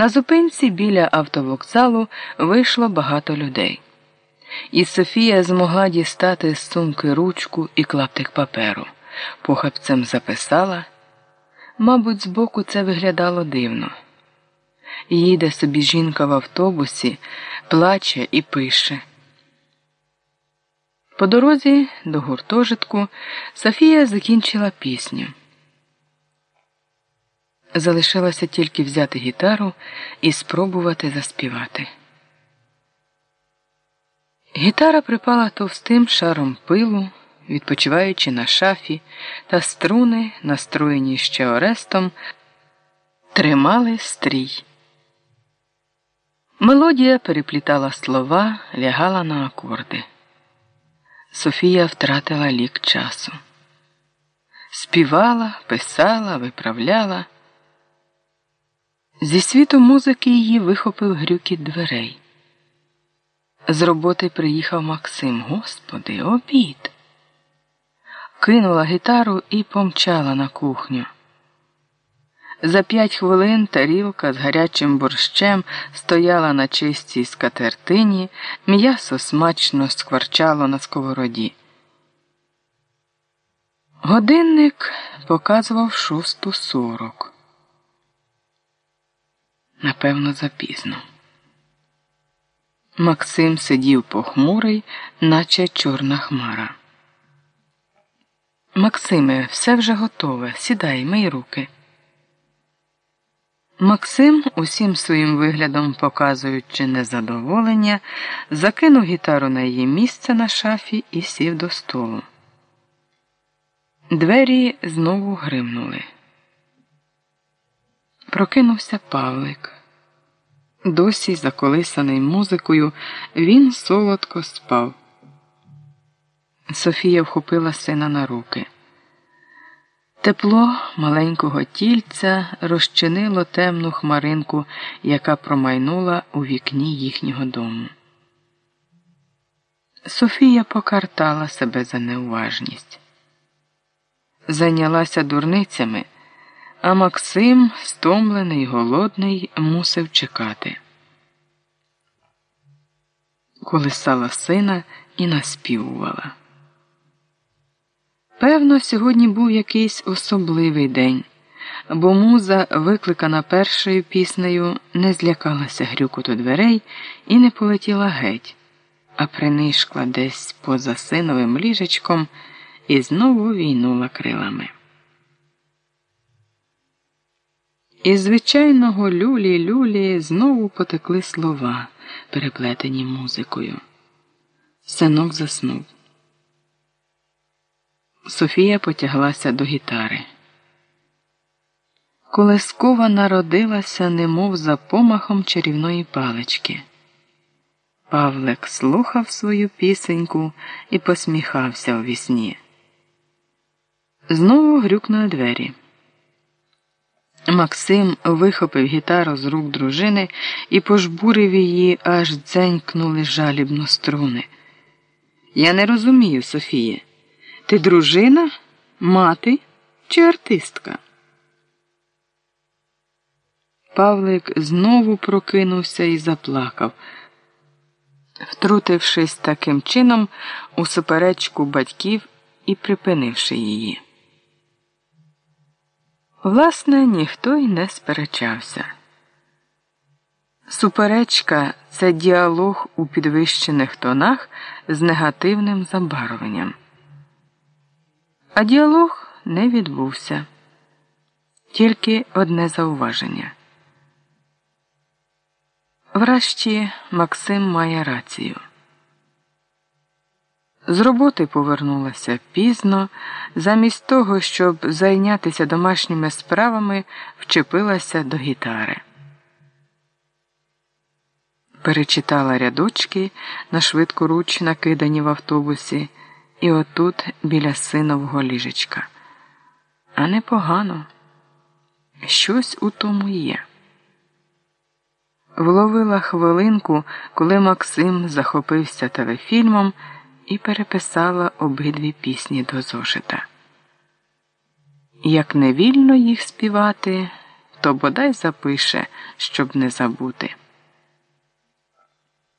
На зупинці біля автовокзалу вийшло багато людей, і Софія змогла дістати з сумки ручку і клаптик паперу. Похапцем записала. Мабуть, збоку це виглядало дивно. Їде собі жінка в автобусі, плаче і пише. По дорозі до гуртожитку Софія закінчила пісню. Залишилося тільки взяти гітару і спробувати заспівати. Гітара припала товстим шаром пилу, відпочиваючи на шафі, та струни, настроєні ще Орестом, тримали стрій. Мелодія переплітала слова, лягала на акорди. Софія втратила лік часу. Співала, писала, виправляла. Зі світу музики її вихопив грюкіт дверей. З роботи приїхав Максим. Господи, обід. Кинула гітару і помчала на кухню. За п'ять хвилин тарілка з гарячим борщем стояла на чистій скатертині, м'ясо смачно скварчало на сковороді. Годинник показував шосту сорок. Напевно, запізно. Максим сидів похмурий, наче чорна хмара. Максиме, все вже готове. Сідай, мий руки. Максим, усім своїм виглядом показуючи незадоволення, закинув гітару на її місце на шафі і сів до столу. Двері знову гримнули. Прокинувся Павлик. Досі, заколисаний музикою, він солодко спав. Софія вхопила сина на руки. Тепло маленького тільця розчинило темну хмаринку, яка промайнула у вікні їхнього дому. Софія покартала себе за неуважність. Зайнялася дурницями, а Максим, стомлений, голодний, мусив чекати. Колисала сина і наспівувала. Певно, сьогодні був якийсь особливий день, бо муза, викликана першою піснею, не злякалася грюкоту дверей і не полетіла геть, а принишкла десь поза синовим ліжечком і знову війнула крилами. Із звичайного люлі люлі знову потекли слова, переплетені музикою. Синок заснув. Софія потяглася до гітари. Колескова народилася, немов за помахом чарівної палички. Павлик слухав свою пісеньку і посміхався у вісні. Знову грюкнули двері. Максим вихопив гітару з рук дружини і пожбурив її, аж дзенькнули жалібно струни. Я не розумію, Софіє. Ти дружина, мати чи артистка? Павлик знову прокинувся і заплакав, втрутившись таким чином у суперечку батьків і припинивши її. Власне, ніхто й не сперечався. Суперечка це діалог у підвищених тонах з негативним забарвленням. А діалог не відбувся. Тільки одне зауваження. Врешті Максим має рацію. З роботи повернулася пізно, замість того, щоб зайнятися домашніми справами, вчепилася до гітари. Перечитала рядочки на швидкоруч накидані в автобусі і отут біля синового ліжечка. А непогано. Щось у тому є. Вловила хвилинку, коли Максим захопився телефільмом і переписала обидві пісні до зошита. Як не вільно їх співати, то бодай запише, щоб не забути.